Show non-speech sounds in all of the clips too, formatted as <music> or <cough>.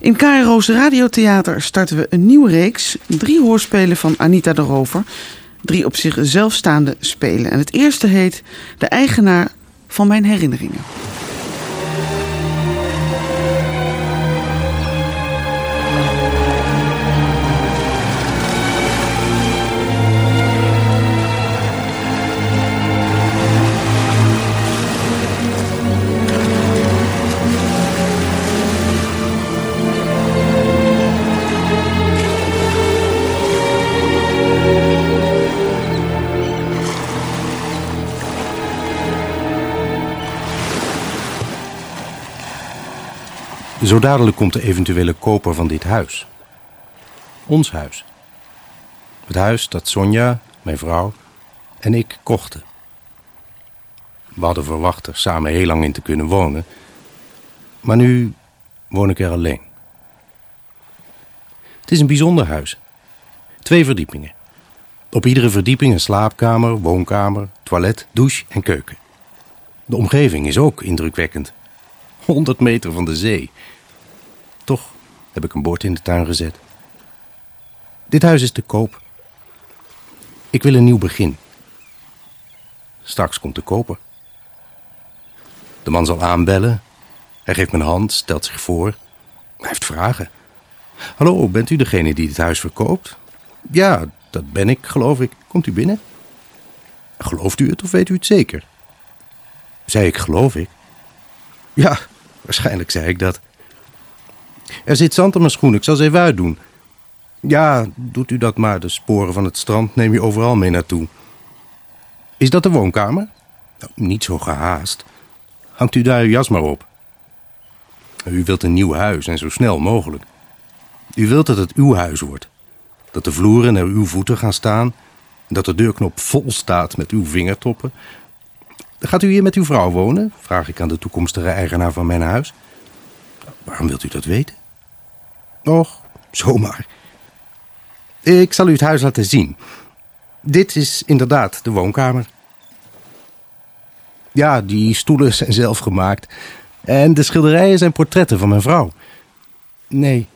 In KRO's Radiotheater starten we een nieuwe reeks. Drie hoorspelen van Anita de Rover. Drie op zichzelf staande spelen. En het eerste heet De eigenaar van mijn herinneringen. Zo dadelijk komt de eventuele koper van dit huis. Ons huis. Het huis dat Sonja, mijn vrouw, en ik kochten. We hadden verwacht er samen heel lang in te kunnen wonen. Maar nu woon ik er alleen. Het is een bijzonder huis. Twee verdiepingen. Op iedere verdieping een slaapkamer, woonkamer, toilet, douche en keuken. De omgeving is ook indrukwekkend. 100 meter van de zee. Toch heb ik een bord in de tuin gezet. Dit huis is te koop. Ik wil een nieuw begin. Straks komt de koper. De man zal aanbellen. Hij geeft een hand, stelt zich voor. Hij heeft vragen. Hallo, bent u degene die dit huis verkoopt? Ja, dat ben ik, geloof ik. Komt u binnen? Gelooft u het of weet u het zeker? Zei ik, geloof ik? Ja, waarschijnlijk zei ik dat. Er zit zand op mijn schoen, ik zal ze even uitdoen. Ja, doet u dat maar. De sporen van het strand neem je overal mee naartoe. Is dat de woonkamer? Nou, niet zo gehaast. Hangt u daar uw jas maar op. U wilt een nieuw huis en zo snel mogelijk. U wilt dat het uw huis wordt. Dat de vloeren naar uw voeten gaan staan. Dat de deurknop vol staat met uw vingertoppen. Gaat u hier met uw vrouw wonen? Vraag ik aan de toekomstige eigenaar van mijn huis. Waarom wilt u dat weten? Och, zomaar. Ik zal u het huis laten zien. Dit is inderdaad de woonkamer. Ja, die stoelen zijn zelf gemaakt. En de schilderijen zijn portretten van mijn vrouw. Nee,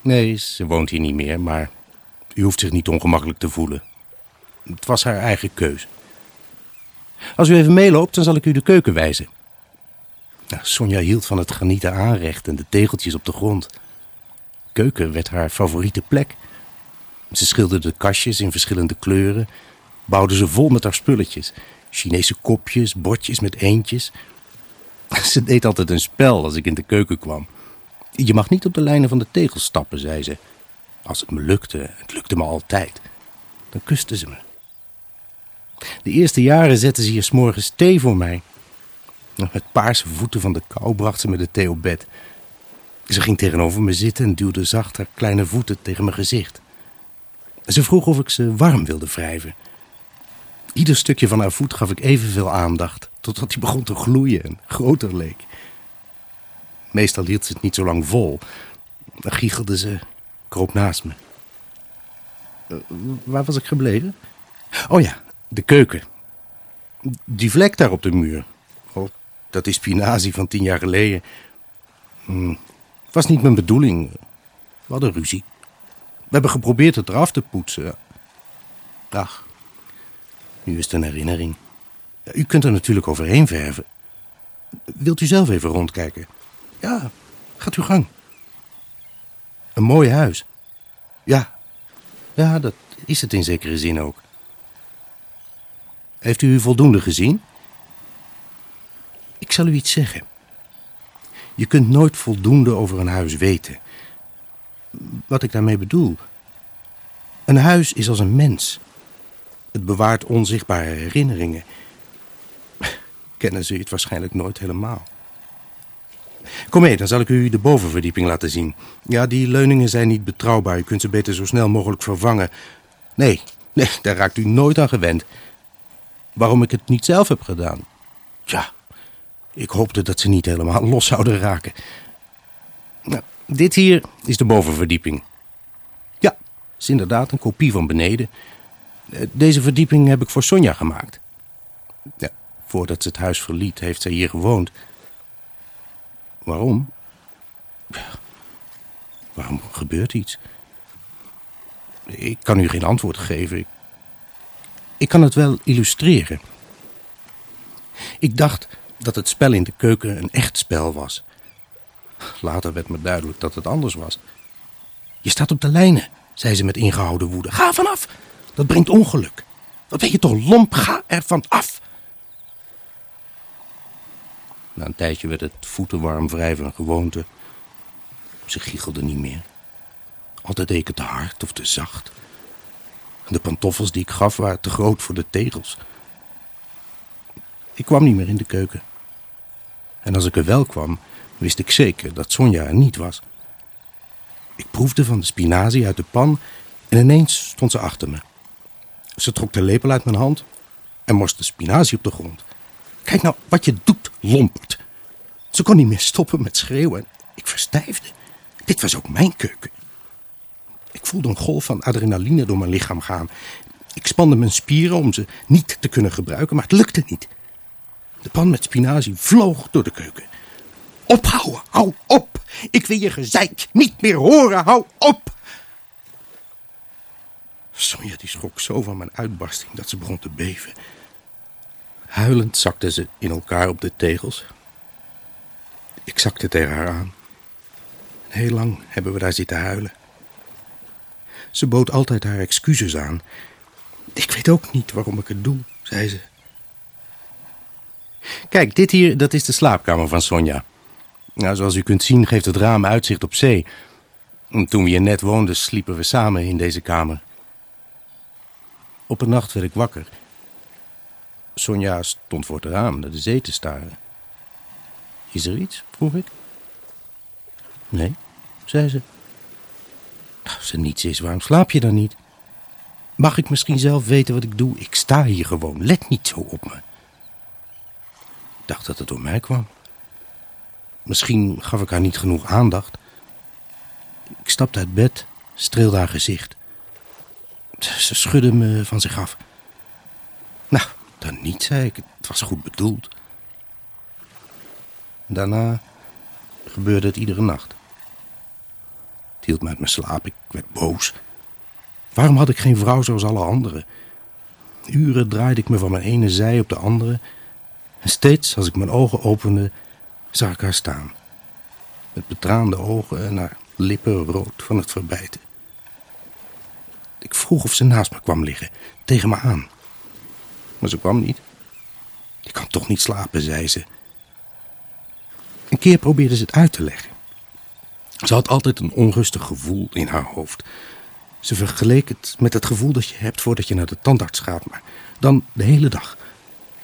nee, ze woont hier niet meer, maar u hoeft zich niet ongemakkelijk te voelen. Het was haar eigen keus. Als u even meeloopt, dan zal ik u de keuken wijzen. Sonja hield van het granieten aanrecht en de tegeltjes op de grond. Keuken werd haar favoriete plek. Ze schilderde kastjes in verschillende kleuren, bouwde ze vol met haar spulletjes. Chinese kopjes, bordjes met eendjes. <laughs> Ze deed altijd een spel als ik in de keuken kwam. Je mag niet op de lijnen van de tegels stappen, zei ze. Als het me lukte, het lukte me altijd, dan kuste ze me. De eerste jaren zette ze hier s'morgens thee voor mij. Met paarse voeten van de kou bracht ze me de thee op bed. Ze ging tegenover me zitten en duwde zacht haar kleine voeten tegen mijn gezicht. Ze vroeg of ik ze warm wilde wrijven. Ieder stukje van haar voet gaf ik evenveel aandacht, totdat hij begon te gloeien en groter leek. Meestal hield ze het niet zo lang vol. Dan giechelde ze, kroop naast me. Uh, waar was ik gebleven? Oh ja, de keuken. Die vlek daar op de muur. Oh, dat is spinazie van tien jaar geleden. Hm, was niet mijn bedoeling. We hadden ruzie. We hebben geprobeerd het eraf te poetsen. Ach, nu is het een herinnering. U kunt er natuurlijk overheen verven. Wilt u zelf even rondkijken? Ja, gaat uw gang. Een mooi huis. Ja, ja, dat is het in zekere zin ook. Heeft u voldoende gezien? Ik zal u iets zeggen. Je kunt nooit voldoende over een huis weten. Wat ik daarmee bedoel. Een huis is als een mens. Het bewaart onzichtbare herinneringen. <laughs> Kennen ze het waarschijnlijk nooit helemaal. Kom mee, dan zal ik u de bovenverdieping laten zien. Ja, die leuningen zijn niet betrouwbaar. U kunt ze beter zo snel mogelijk vervangen. Nee, nee, daar raakt u nooit aan gewend. Waarom ik het niet zelf heb gedaan? Tja, ik hoopte dat ze niet helemaal los zouden raken. Nou, dit hier is de bovenverdieping. Ja, is inderdaad een kopie van beneden. Eh, deze verdieping heb ik voor Sonja gemaakt. Ja, voordat ze het huis verliet, heeft zij hier gewoond. Waarom? Waarom gebeurt iets? Ik kan u geen antwoord geven. Ik kan het wel illustreren. Ik dacht dat het spel in de keuken een echt spel was. Later werd me duidelijk dat het anders was. Je staat op de lijnen, zei ze met ingehouden woede. Ga vanaf, dat brengt ongeluk. Wat ben je toch lomp, ga er van af. Na een tijdje werd het voetenwarm wrijven een gewoonte. Ze giechelde niet meer. Altijd deed ik het te hard of te zacht. De pantoffels die ik gaf waren te groot voor de tegels. Ik kwam niet meer in de keuken. En als ik er wel kwam, wist ik zeker dat Sonja er niet was. Ik proefde van de spinazie uit de pan en ineens stond ze achter me. Ze trok de lepel uit mijn hand en morste spinazie op de grond. Kijk nou wat je doet, lompert. Ze kon niet meer stoppen met schreeuwen. Ik verstijfde. Dit was ook mijn keuken. Ik voelde een golf van adrenaline door mijn lichaam gaan. Ik spande mijn spieren om ze niet te kunnen gebruiken, maar het lukte niet. De pan met spinazie vloog door de keuken. Ophouden, hou op! Ik wil je gezeik niet meer horen, hou op! Sonja die schrok zo van mijn uitbarsting dat ze begon te beven. Huilend zakte ze in elkaar op de tegels. Ik zakte tegen haar aan. Heel lang hebben we daar zitten huilen. Ze bood altijd haar excuses aan. Ik weet ook niet waarom ik het doe, zei ze. Kijk, dit hier, dat is de slaapkamer van Sonja. Nou, zoals u kunt zien geeft het raam uitzicht op zee. Toen we hier net woonden, sliepen we samen in deze kamer. Op een nacht werd ik wakker. Sonja stond voor het raam naar de zee te staren. Is er iets? vroeg ik. Nee, zei ze. Als er niets is, waarom slaap je dan niet? Mag ik misschien zelf weten wat ik doe? Ik sta hier gewoon. Let niet zo op me. Ik dacht dat het door mij kwam. Misschien gaf ik haar niet genoeg aandacht. Ik stapte uit bed, streelde haar gezicht. Ze schudde me van zich af. Nou, dan niet, zei ik. Het was goed bedoeld. Daarna gebeurde het iedere nacht. Hield me uit mijn slaap. Ik werd boos. Waarom had ik geen vrouw zoals alle anderen? Uren draaide ik me van mijn ene zij op de andere. En steeds als ik mijn ogen opende, zag ik haar staan. Met betraande ogen en haar lippen rood van het verbijten. Ik vroeg of ze naast me kwam liggen, tegen me aan. Maar ze kwam niet. Ik kan toch niet slapen, zei ze. Een keer probeerde ze het uit te leggen. Ze had altijd een onrustig gevoel in haar hoofd. Ze vergeleek het met het gevoel dat je hebt voordat je naar de tandarts gaat, maar dan de hele dag.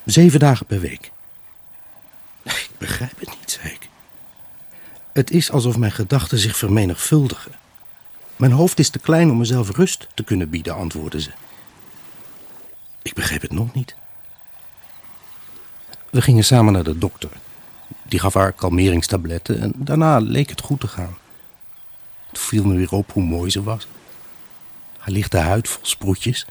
Zeven dagen per week. Ik begrijp het niet, zei ik. Het is alsof mijn gedachten zich vermenigvuldigen. Mijn hoofd is te klein om mezelf rust te kunnen bieden, antwoordde ze. Ik begreep het nog niet. We gingen samen naar de dokter. Die gaf haar kalmeringstabletten en daarna leek het goed te gaan. Het viel me weer op hoe mooi ze was. Haar lichte huid vol sproetjes,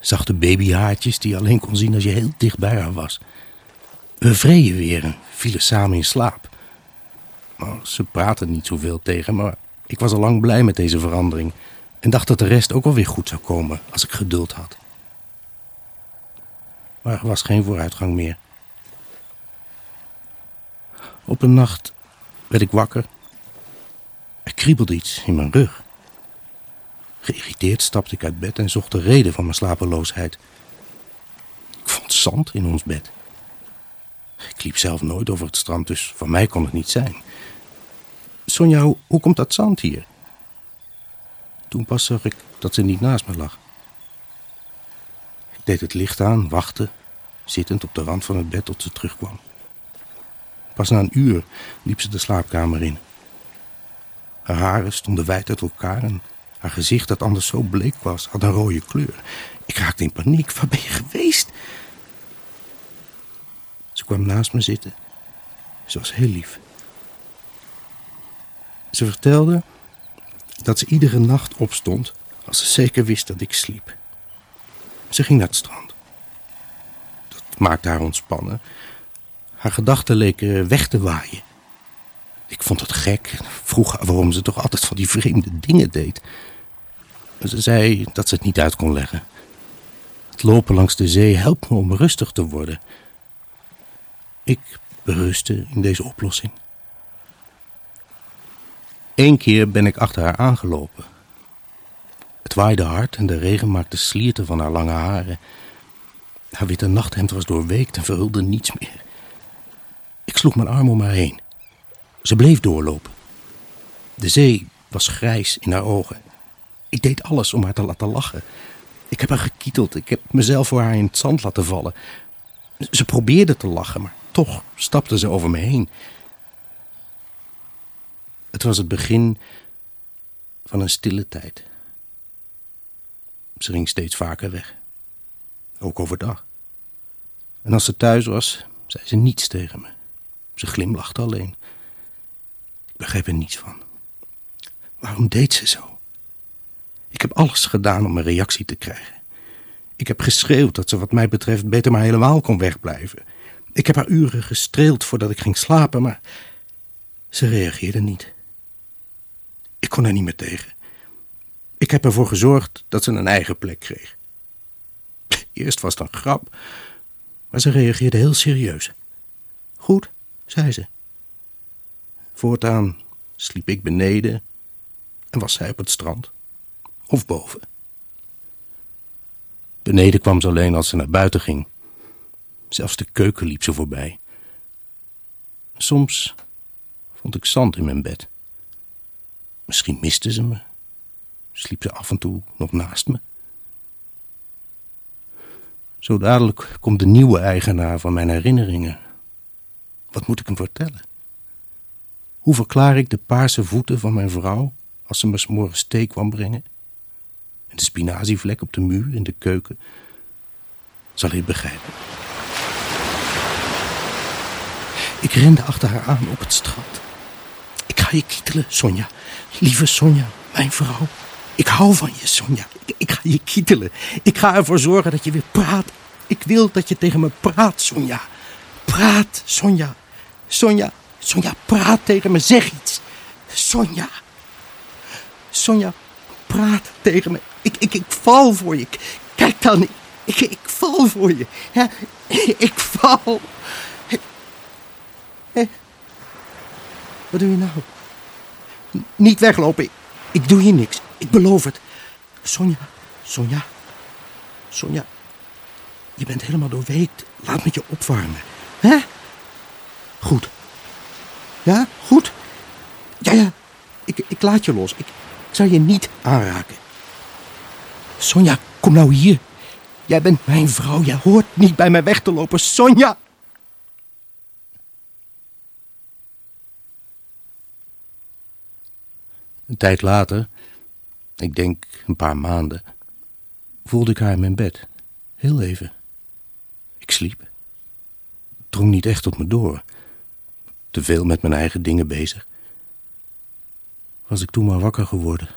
zachte babyhaartjes die je alleen kon zien als je heel dicht bij haar was. We vreden weer en vielen samen in slaap. Nou, ze praten niet zoveel tegen, maar ik was al lang blij met deze verandering en dacht dat de rest ook wel weer goed zou komen als ik geduld had. Maar er was geen vooruitgang meer. Op een nacht werd ik wakker. Er kriebelde iets in mijn rug. Geïrriteerd stapte ik uit bed en zocht de reden van mijn slapeloosheid. Ik vond zand in ons bed. Ik liep zelf nooit over het strand, dus van mij kon het niet zijn. Sonja, hoe, komt dat zand hier? Toen pas zag ik dat ze niet naast me lag. Ik deed het licht aan, wachtte, zittend op de rand van het bed tot ze terugkwam. Pas na een uur liep ze de slaapkamer in. Haar haren stonden wijd uit elkaar en haar gezicht, dat anders zo bleek was, had een rode kleur. Ik raakte in paniek. Waar ben je geweest? Ze kwam naast me zitten. Ze was heel lief. Ze vertelde dat ze iedere nacht opstond als ze zeker wist dat ik sliep. Ze ging naar het strand. Dat maakte haar ontspannen. Haar gedachten leken weg te waaien. Ik vond het gek. Vroeg haar waarom ze toch altijd van die vreemde dingen deed. Ze zei dat ze het niet uit kon leggen. Het lopen langs de zee helpt me om rustig te worden. Ik berustte in deze oplossing. Eén keer ben ik achter haar aangelopen. Het waaide hard en de regen maakte slierten van haar lange haren. Haar witte nachthemd was doorweekt en verhulde niets meer. Ik sloeg mijn arm om haar heen. Ze bleef doorlopen. De zee was grijs in haar ogen. Ik deed alles om haar te laten lachen. Ik heb haar gekieteld. Ik heb mezelf voor haar in het zand laten vallen. Ze probeerde te lachen, maar toch stapte ze over me heen. Het was het begin van een stille tijd. Ze ging steeds vaker weg. Ook overdag. En als ze thuis was, zei ze niets tegen me. Ze glimlachte alleen. Begreep er niets van. Waarom deed ze zo? Ik heb alles gedaan om een reactie te krijgen. Ik heb geschreeuwd dat ze wat mij betreft beter maar helemaal kon wegblijven. Ik heb haar uren gestreeld voordat ik ging slapen, maar ze reageerde niet. Ik kon er niet meer tegen. Ik heb ervoor gezorgd dat ze een eigen plek kreeg. Eerst was het een grap, maar ze reageerde heel serieus. Goed, zei ze. Voortaan sliep ik beneden en was zij op het strand. Of boven. Beneden kwam ze alleen als ze naar buiten ging. Zelfs de keuken liep ze voorbij. Soms vond ik zand in mijn bed. Misschien miste ze me. Sliep ze af en toe nog naast me. Zo dadelijk komt de nieuwe eigenaar van mijn herinneringen. Wat moet ik hem vertellen? Hoe verklaar ik de paarse voeten van mijn vrouw als ze me morgens thee kwam brengen? En de spinazievlek op de muur in de keuken? Zal hij begrijpen. Ik rende achter haar aan op het strand. Ik ga je kietelen, Sonja. Lieve Sonja, mijn vrouw. Ik hou van je, Sonja. Ik, ga je kietelen. Ik ga ervoor zorgen dat je weer praat. Ik wil dat je tegen me praat, Sonja. Praat, Sonja. Sonja, Sonja, praat tegen me. Zeg iets. Sonja. Sonja, praat tegen me. Ik, ik, ik val voor je. Kijk dan, ik, ik, ik val voor je. Ja, ik val. Wat doe je nou? Niet weglopen. Ik, ik doe hier niks. Ik beloof het. Sonja, Sonja, Sonja. Je bent helemaal doorweekt. Laat me je opwarmen. Hè? Goed. Ja, goed? Ja, ja. Ik, ik laat je los. Ik, ik zal je niet aanraken. Sonja, kom nou hier. Jij bent mijn vrouw. Jij hoort niet bij mij weg te lopen. Sonja! Een tijd later, ik denk een paar maanden, voelde ik haar in mijn bed. Heel even. Ik sliep. Het drong niet echt tot me door. Te veel met mijn eigen dingen bezig. Was ik toen maar wakker geworden.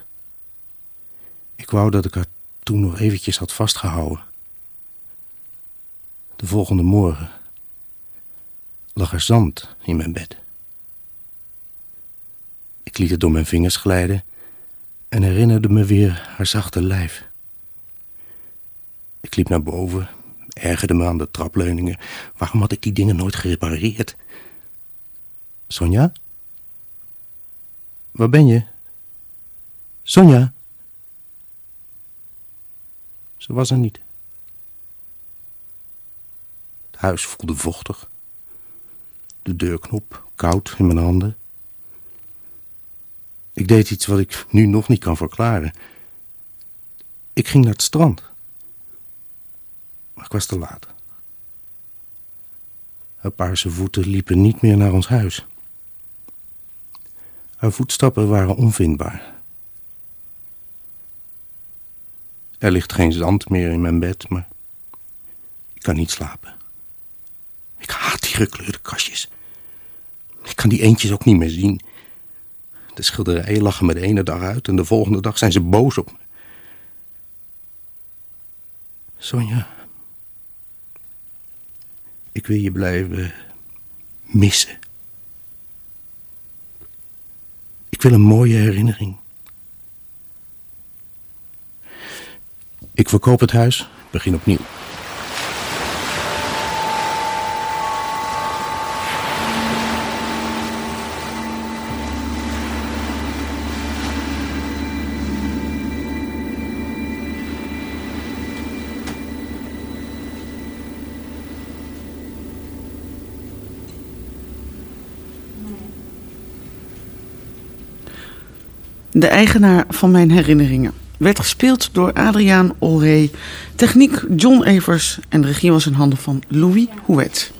Ik wou dat ik haar toen nog eventjes had vastgehouden. De volgende morgen lag er zand in mijn bed. Ik liet het door mijn vingers glijden en herinnerde me weer haar zachte lijf. Ik liep naar boven, ergerde me aan de trapleuningen. Waarom had ik die dingen nooit gerepareerd? Sonja? Waar ben je? Sonja? Ze was er niet. Het huis voelde vochtig. De deurknop koud in mijn handen. Ik deed iets wat ik nu nog niet kan verklaren. Ik ging naar het strand. Maar ik was te laat. Haar paarse voeten liepen niet meer naar ons huis. Haar voetstappen waren onvindbaar. Er ligt geen zand meer in mijn bed, maar ik kan niet slapen. Ik haat die gekleurde kastjes. Ik kan die eentjes ook niet meer zien. De schilderijen lachen me de ene dag uit en de volgende dag zijn ze boos op me. Sonja, ik wil je blijven missen. Ik wil een mooie herinnering. Ik verkoop het huis, begin opnieuw. De eigenaar van mijn herinneringen. Werd gespeeld door Adriaan Olree, techniek John Evers. En de regie was in handen van Louis Houet.